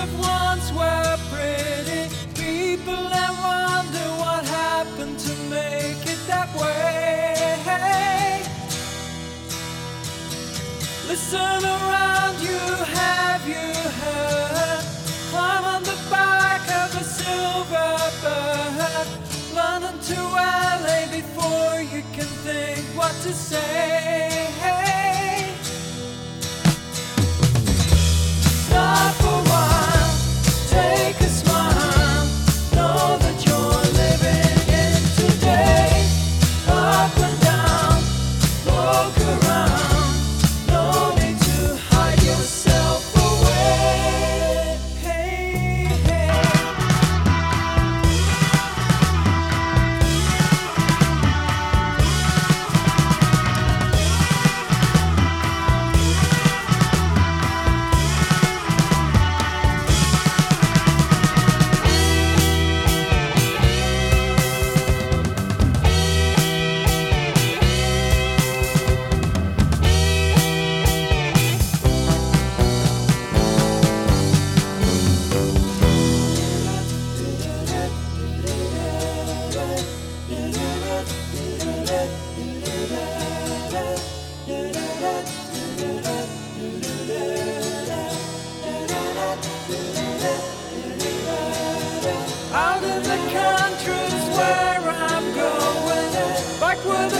of once were pretty people that wonder what happened to make it that way. Listen around you, have you heard? Climb on the back of a silver bird. London to LA before you can think what to say. backward.